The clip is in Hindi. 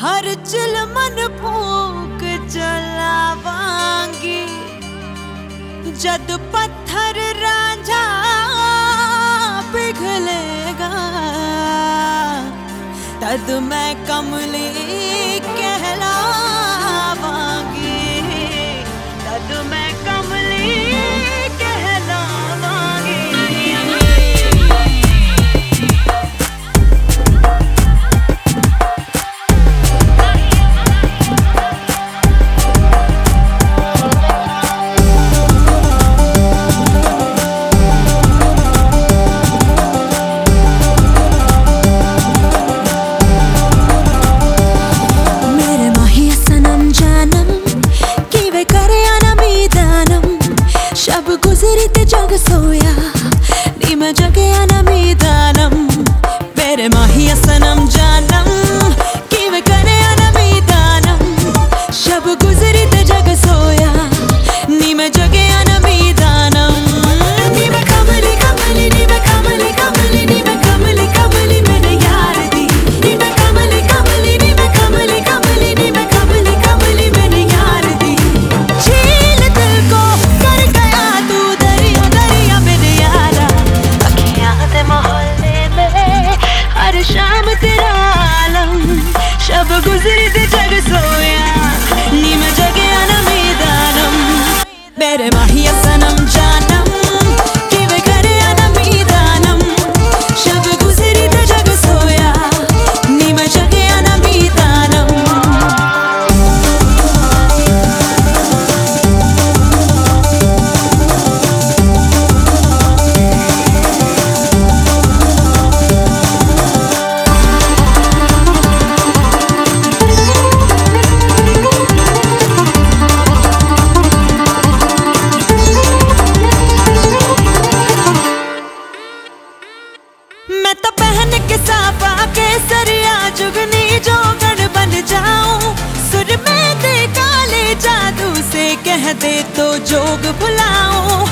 हर चिल मन फूक चलावांगी जद पत्थर राजा पिघलेगा तद मैं कमली todos दे तो जोग भुलाओ